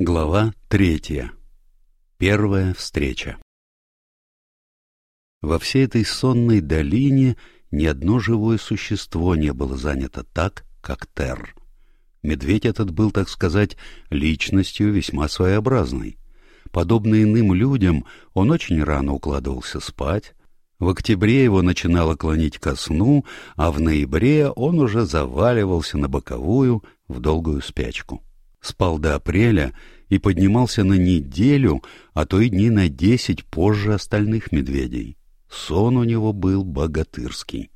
Глава третья. Первая встреча. Во всей этой сонной долине ни одно живое существо не было занято так, как Тер. Медведь этот был, так сказать, личностью весьма своеобразной. Подобно иным людям, он очень рано укладывался спать, в октябре его начинало клонить ко сну, а в ноябре он уже заваливался на боковую в долгую спячку спал до апреля и поднимался на неделю, а то и дни на десять позже остальных медведей. Сон у него был богатырский.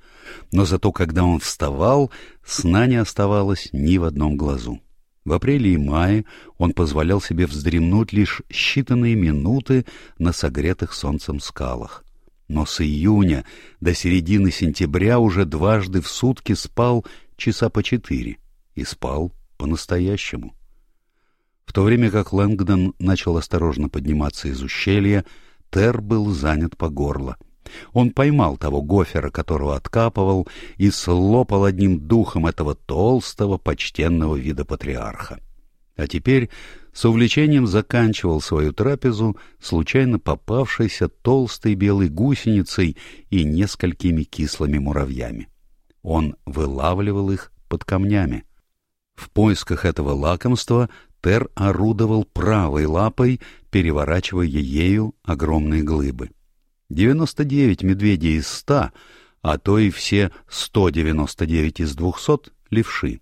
Но зато, когда он вставал, сна не оставалось ни в одном глазу. В апреле и мае он позволял себе вздремнуть лишь считанные минуты на согретых солнцем скалах. Но с июня до середины сентября уже дважды в сутки спал часа по четыре. И спал по-настоящему то время как Лэнгдон начал осторожно подниматься из ущелья, Тер был занят по горло. Он поймал того гофера, которого откапывал, и слопал одним духом этого толстого, почтенного вида патриарха. А теперь с увлечением заканчивал свою трапезу случайно попавшейся толстой белой гусеницей и несколькими кислыми муравьями. Он вылавливал их под камнями. В поисках этого лакомства Тер орудовал правой лапой, переворачивая ею огромные глыбы. 99 медведей из 100, а то и все 199 из 200 — левши.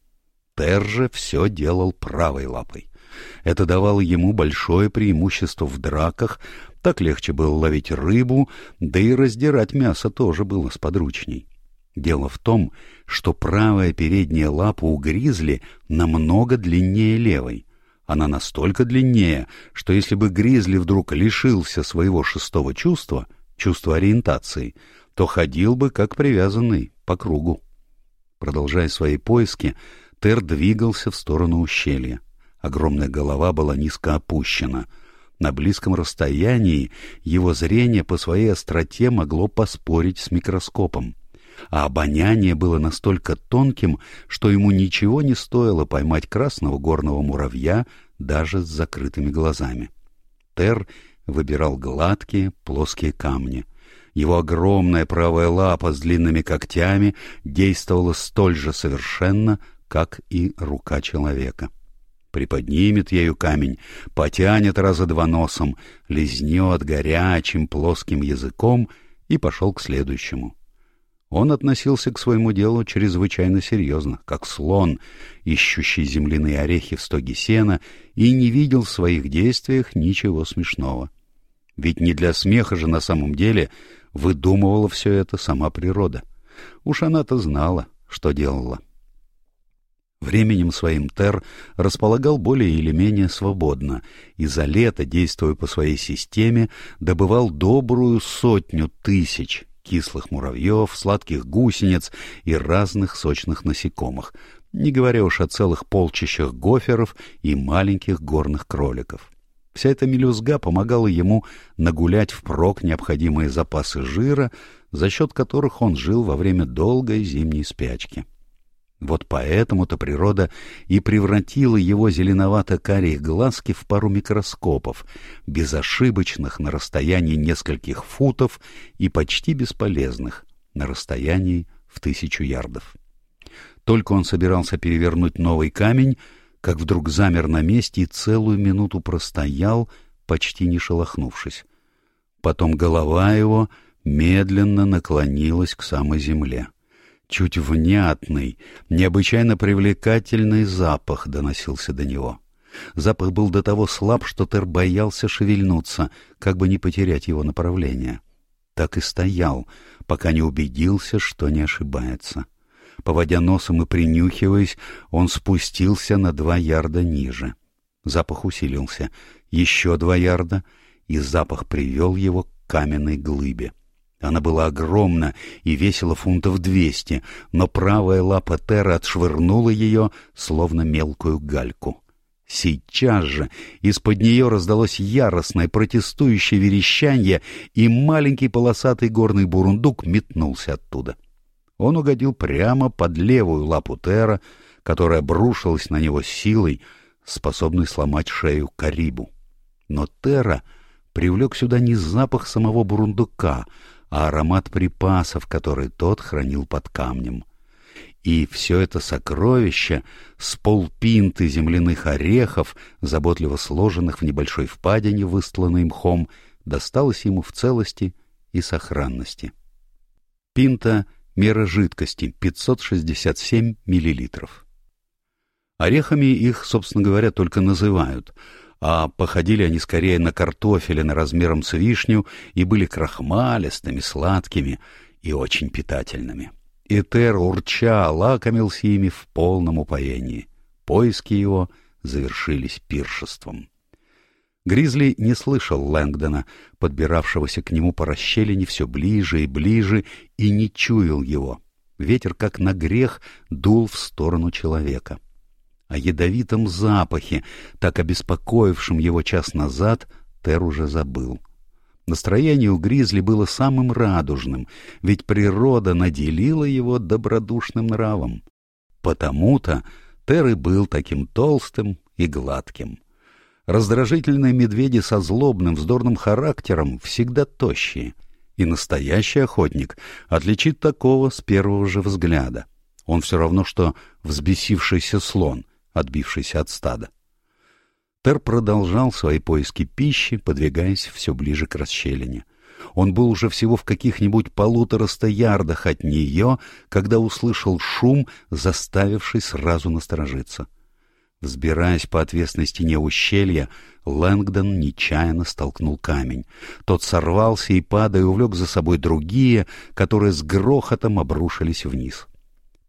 Тер же все делал правой лапой. Это давало ему большое преимущество в драках, так легче было ловить рыбу, да и раздирать мясо тоже было сподручней. Дело в том, что правая передняя лапа у гризли намного длиннее левой. Она настолько длиннее, что если бы Гризли вдруг лишился своего шестого чувства, чувства ориентации, то ходил бы как привязанный по кругу. Продолжая свои поиски, Тер двигался в сторону ущелья. Огромная голова была низко опущена. На близком расстоянии его зрение по своей остроте могло поспорить с микроскопом а обоняние было настолько тонким, что ему ничего не стоило поймать красного горного муравья даже с закрытыми глазами. Тер выбирал гладкие, плоские камни. Его огромная правая лапа с длинными когтями действовала столь же совершенно, как и рука человека. Приподнимет ею камень, потянет раза два носом, лизнет горячим плоским языком и пошел к следующему. Он относился к своему делу чрезвычайно серьезно, как слон, ищущий земляные орехи в стоге сена, и не видел в своих действиях ничего смешного. Ведь не для смеха же на самом деле выдумывала все это сама природа. Уж она-то знала, что делала. Временем своим Тер располагал более или менее свободно, и за лето, действуя по своей системе, добывал добрую сотню тысяч кислых муравьев, сладких гусениц и разных сочных насекомых, не говоря уж о целых полчищах гоферов и маленьких горных кроликов. Вся эта мелюзга помогала ему нагулять впрок необходимые запасы жира, за счет которых он жил во время долгой зимней спячки. Вот поэтому-то природа и превратила его зеленовато-карие глазки в пару микроскопов, безошибочных на расстоянии нескольких футов и почти бесполезных на расстоянии в тысячу ярдов. Только он собирался перевернуть новый камень, как вдруг замер на месте и целую минуту простоял, почти не шелохнувшись. Потом голова его медленно наклонилась к самой земле чуть внятный, необычайно привлекательный запах доносился до него. Запах был до того слаб, что Тер боялся шевельнуться, как бы не потерять его направление. Так и стоял, пока не убедился, что не ошибается. Поводя носом и принюхиваясь, он спустился на два ярда ниже. Запах усилился. Еще два ярда, и запах привел его к каменной глыбе. Она была огромна и весила фунтов двести, но правая лапа Тера отшвырнула ее, словно мелкую гальку. Сейчас же из-под нее раздалось яростное протестующее верещанье, и маленький полосатый горный бурундук метнулся оттуда. Он угодил прямо под левую лапу Тера, которая обрушилась на него силой, способной сломать шею Карибу. Но Тера привлек сюда не запах самого бурундука — а аромат припасов, который тот хранил под камнем. И все это сокровище с полпинты земляных орехов, заботливо сложенных в небольшой впадине, выстланной мхом, досталось ему в целости и сохранности. Пинта — мера жидкости, 567 миллилитров. Орехами их, собственно говоря, только называют — а походили они скорее на картофелин размером с вишню и были крахмалистыми, сладкими и очень питательными. Этер урча лакомился ими в полном упоении. Поиски его завершились пиршеством. Гризли не слышал Лэнгдона, подбиравшегося к нему по расщелине все ближе и ближе, и не чуял его. Ветер, как на грех, дул в сторону человека — о ядовитом запахе, так обеспокоившем его час назад, Тер уже забыл. Настроение у Гризли было самым радужным, ведь природа наделила его добродушным нравом. Потому-то Тер и был таким толстым и гладким. Раздражительные медведи со злобным, вздорным характером всегда тощие. И настоящий охотник отличит такого с первого же взгляда. Он все равно, что взбесившийся слон — отбившись от стада. Тер продолжал свои поиски пищи, подвигаясь все ближе к расщелине. Он был уже всего в каких-нибудь полутораста ярдах от нее, когда услышал шум, заставивший сразу насторожиться. Взбираясь по отвесной стене ущелья, Лэнгдон нечаянно столкнул камень. Тот сорвался и, падая, увлек за собой другие, которые с грохотом обрушились вниз.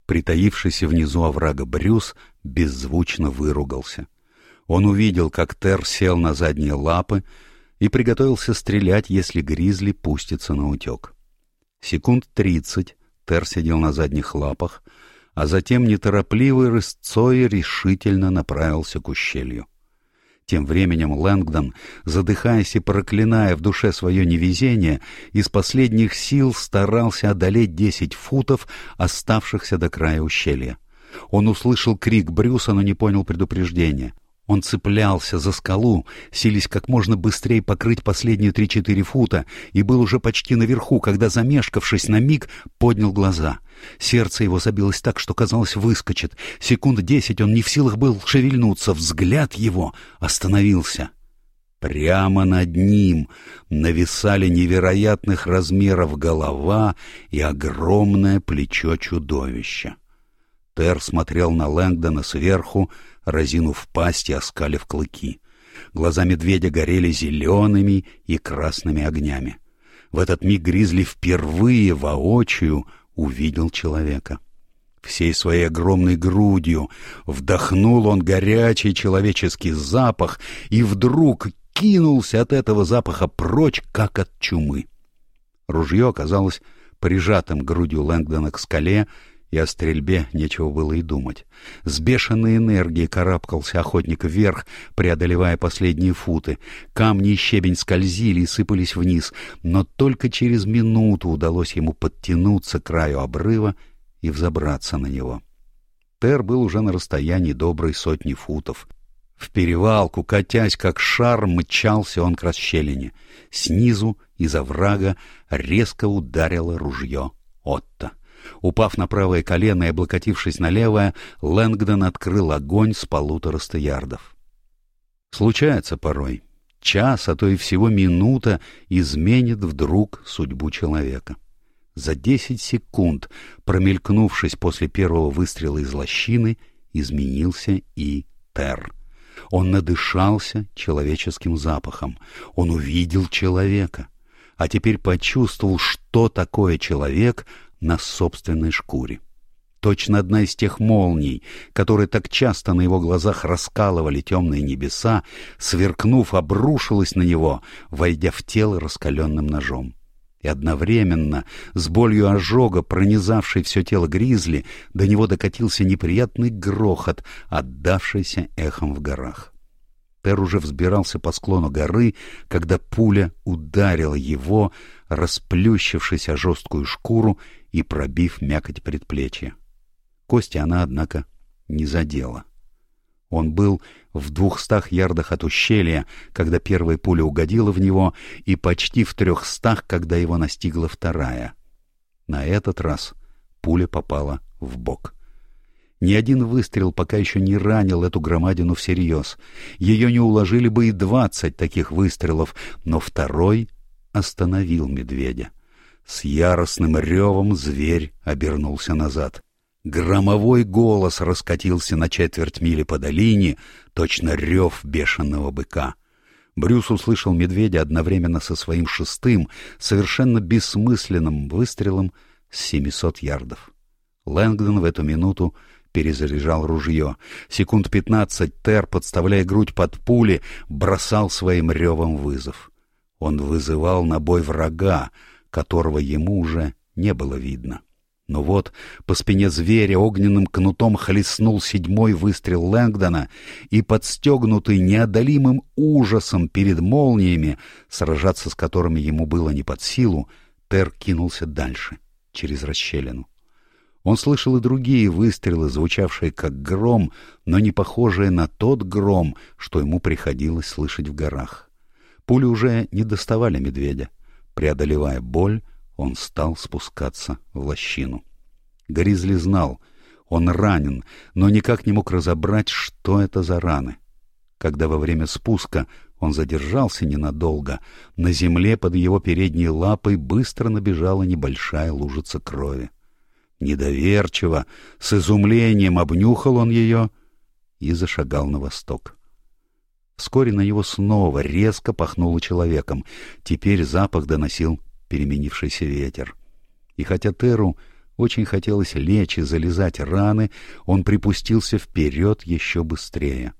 Притаившийся внизу оврага Брюс беззвучно выругался. Он увидел, как Тер сел на задние лапы и приготовился стрелять, если Гризли пустится на утек. Секунд тридцать Тер сидел на задних лапах, а затем неторопливой рысцой решительно направился к ущелью. Тем временем Лэнгдон, задыхаясь и проклиная в душе свое невезение, из последних сил старался одолеть десять футов, оставшихся до края ущелья. Он услышал крик Брюса, но не понял предупреждения. Он цеплялся за скалу, сились как можно быстрее покрыть последние три-четыре фута, и был уже почти наверху, когда, замешкавшись на миг, поднял глаза. Сердце его забилось так, что, казалось, выскочит. Секунд десять он не в силах был шевельнуться, взгляд его остановился. Прямо над ним нависали невероятных размеров голова и огромное плечо чудовища. Тер смотрел на Лэнгдона сверху, разинув пасть и оскалив клыки. Глаза медведя горели зелеными и красными огнями. В этот миг Гризли впервые воочию увидел человека. Всей своей огромной грудью вдохнул он горячий человеческий запах и вдруг кинулся от этого запаха прочь, как от чумы. Ружье оказалось прижатым грудью Лэнгдона к скале, и о стрельбе нечего было и думать. С бешеной энергией карабкался охотник вверх, преодолевая последние футы. Камни и щебень скользили и сыпались вниз, но только через минуту удалось ему подтянуться к краю обрыва и взобраться на него. Тер был уже на расстоянии доброй сотни футов. В перевалку, катясь как шар, мчался он к расщелине. Снизу, из оврага, резко ударило ружье Отто. Упав на правое колено и облокотившись на левое, Лэнгдон открыл огонь с полутораста ярдов. Случается порой. Час, а то и всего минута изменит вдруг судьбу человека. За десять секунд, промелькнувшись после первого выстрела из лощины, изменился и Тер. Он надышался человеческим запахом. Он увидел человека. А теперь почувствовал, что такое человек — на собственной шкуре. Точно одна из тех молний, которые так часто на его глазах раскалывали темные небеса, сверкнув, обрушилась на него, войдя в тело раскаленным ножом. И одновременно, с болью ожога, пронизавшей все тело гризли, до него докатился неприятный грохот, отдавшийся эхом в горах. Пер уже взбирался по склону горы, когда пуля ударила его, расплющившись о жесткую шкуру и пробив мякоть предплечья. Кости она, однако, не задела. Он был в двухстах ярдах от ущелья, когда первая пуля угодила в него, и почти в трехстах, когда его настигла вторая. На этот раз пуля попала в бок. — ни один выстрел пока еще не ранил эту громадину всерьез. Ее не уложили бы и двадцать таких выстрелов, но второй остановил медведя. С яростным ревом зверь обернулся назад. Громовой голос раскатился на четверть мили по долине, точно рев бешеного быка. Брюс услышал медведя одновременно со своим шестым, совершенно бессмысленным выстрелом с 700 ярдов. Лэнгдон в эту минуту перезаряжал ружье. Секунд пятнадцать Тер, подставляя грудь под пули, бросал своим ревом вызов. Он вызывал на бой врага, которого ему уже не было видно. Но вот по спине зверя огненным кнутом хлестнул седьмой выстрел Лэнгдона, и, подстегнутый неодолимым ужасом перед молниями, сражаться с которыми ему было не под силу, Тер кинулся дальше, через расщелину. Он слышал и другие выстрелы, звучавшие как гром, но не похожие на тот гром, что ему приходилось слышать в горах. Пули уже не доставали медведя. Преодолевая боль, он стал спускаться в лощину. Гризли знал, он ранен, но никак не мог разобрать, что это за раны. Когда во время спуска он задержался ненадолго, на земле под его передней лапой быстро набежала небольшая лужица крови недоверчиво, с изумлением обнюхал он ее и зашагал на восток. Вскоре на него снова резко пахнуло человеком. Теперь запах доносил переменившийся ветер. И хотя Теру очень хотелось лечь и залезать раны, он припустился вперед еще быстрее.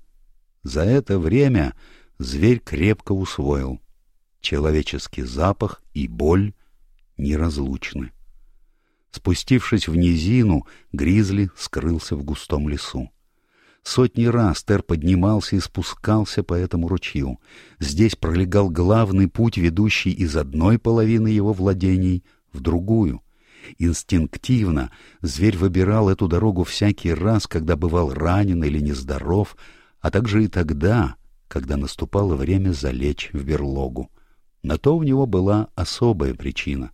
За это время зверь крепко усвоил. Человеческий запах и боль неразлучны. Спустившись в низину, Гризли скрылся в густом лесу. Сотни раз Тер поднимался и спускался по этому ручью. Здесь пролегал главный путь, ведущий из одной половины его владений в другую. Инстинктивно зверь выбирал эту дорогу всякий раз, когда бывал ранен или нездоров, а также и тогда, когда наступало время залечь в берлогу. На то у него была особая причина.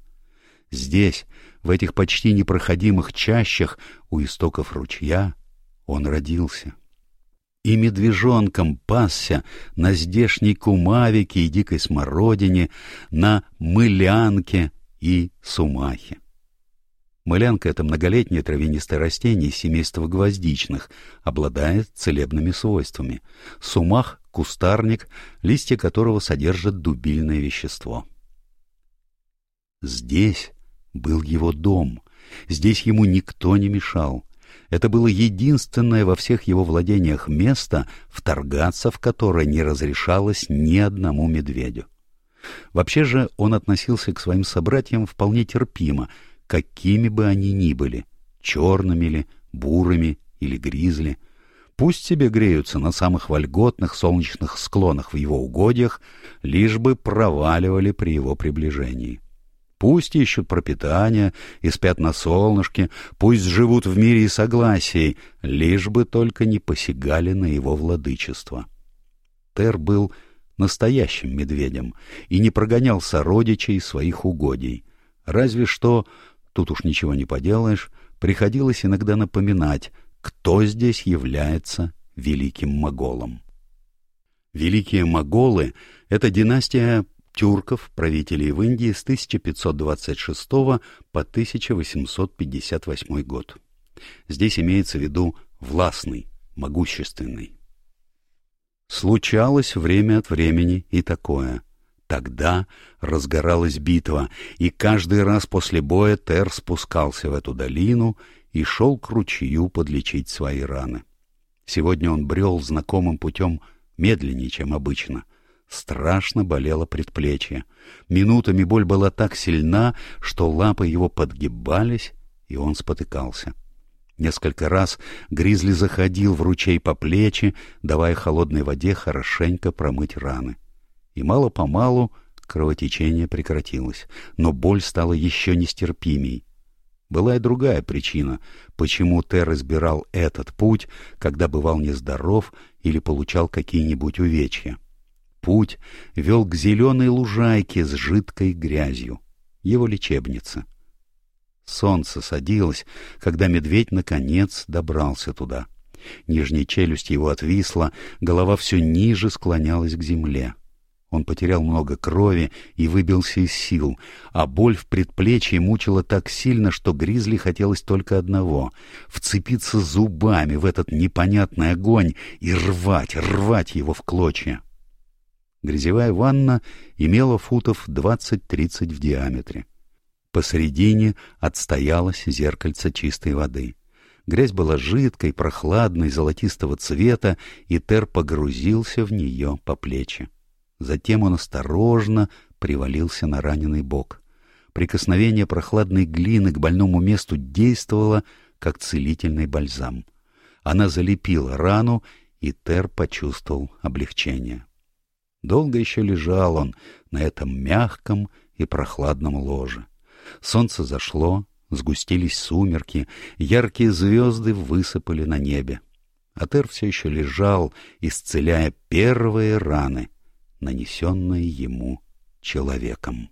Здесь, в этих почти непроходимых чащах у истоков ручья, он родился. И медвежонком пасся на здешней кумавике и дикой смородине, на мылянке и сумахе. Мылянка — это многолетнее травянистое растение из семейства гвоздичных, обладает целебными свойствами. Сумах — кустарник, листья которого содержат дубильное вещество. Здесь, был его дом. Здесь ему никто не мешал. Это было единственное во всех его владениях место, вторгаться в которое не разрешалось ни одному медведю. Вообще же он относился к своим собратьям вполне терпимо, какими бы они ни были, черными ли, бурыми или гризли. Пусть себе греются на самых вольготных солнечных склонах в его угодьях, лишь бы проваливали при его приближении. Пусть ищут пропитания, и спят на солнышке, пусть живут в мире и согласии, лишь бы только не посягали на его владычество. Тер был настоящим медведем и не прогонял сородичей своих угодий. Разве что, тут уж ничего не поделаешь, приходилось иногда напоминать, кто здесь является великим моголом. Великие моголы — это династия Тюрков, правителей в Индии с 1526 по 1858 год. Здесь имеется в виду властный, могущественный. Случалось время от времени и такое. Тогда разгоралась битва, и каждый раз после боя Тер спускался в эту долину и шел к ручью подлечить свои раны. Сегодня он брел знакомым путем медленнее, чем обычно — Страшно болело предплечье. Минутами боль была так сильна, что лапы его подгибались, и он спотыкался. Несколько раз Гризли заходил в ручей по плечи, давая холодной воде хорошенько промыть раны. И мало-помалу кровотечение прекратилось, но боль стала еще нестерпимей. Была и другая причина, почему Тер избирал этот путь, когда бывал нездоров или получал какие-нибудь увечья путь вел к зеленой лужайке с жидкой грязью, его лечебница. Солнце садилось, когда медведь наконец добрался туда. Нижняя челюсть его отвисла, голова все ниже склонялась к земле. Он потерял много крови и выбился из сил, а боль в предплечье мучила так сильно, что Гризли хотелось только одного — вцепиться зубами в этот непонятный огонь и рвать, рвать его в клочья. Грязевая ванна имела футов 20-30 в диаметре. Посередине отстоялось зеркальце чистой воды. Грязь была жидкой, прохладной, золотистого цвета, и Тер погрузился в нее по плечи. Затем он осторожно привалился на раненый бок. Прикосновение прохладной глины к больному месту действовало, как целительный бальзам. Она залепила рану, и Тер почувствовал облегчение долго еще лежал он на этом мягком и прохладном ложе. Солнце зашло, сгустились сумерки, яркие звезды высыпали на небе. Атер все еще лежал, исцеляя первые раны, нанесенные ему человеком.